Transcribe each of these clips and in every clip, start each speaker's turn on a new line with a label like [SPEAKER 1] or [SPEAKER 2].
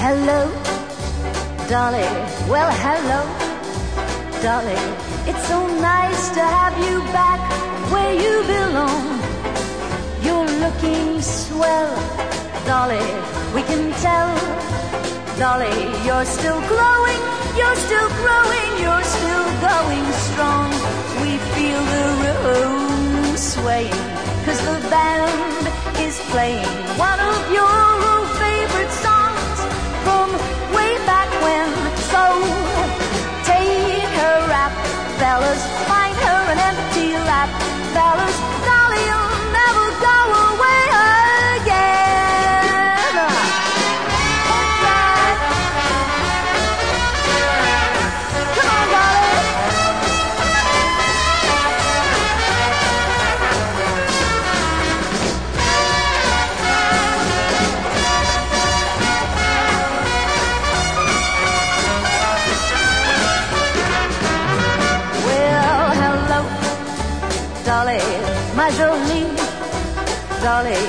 [SPEAKER 1] Hello, Dolly. Well, hello, Dolly. It's so nice to have you back where you belong. You're looking swell, Dolly. We can tell, Dolly. You're still glowing, you're still growing, you're still going strong. We feel the room swaying, cause the band is playing fellas, Dolly, ma jolie Dolly.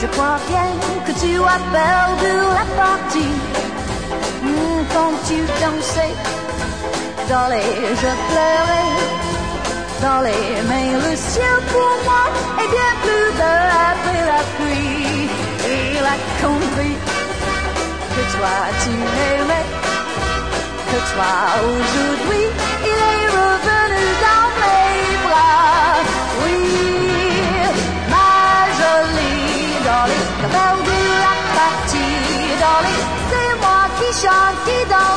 [SPEAKER 1] Je crois bien que tu as perdu la partie Hmm, quand tu dansais. Dolly, je pleurais. Dolly, mais le ciel pour moi est bien plus bleu après la pluie. Il a compris que toi tu m'aimais que toi aujourd'hui, moi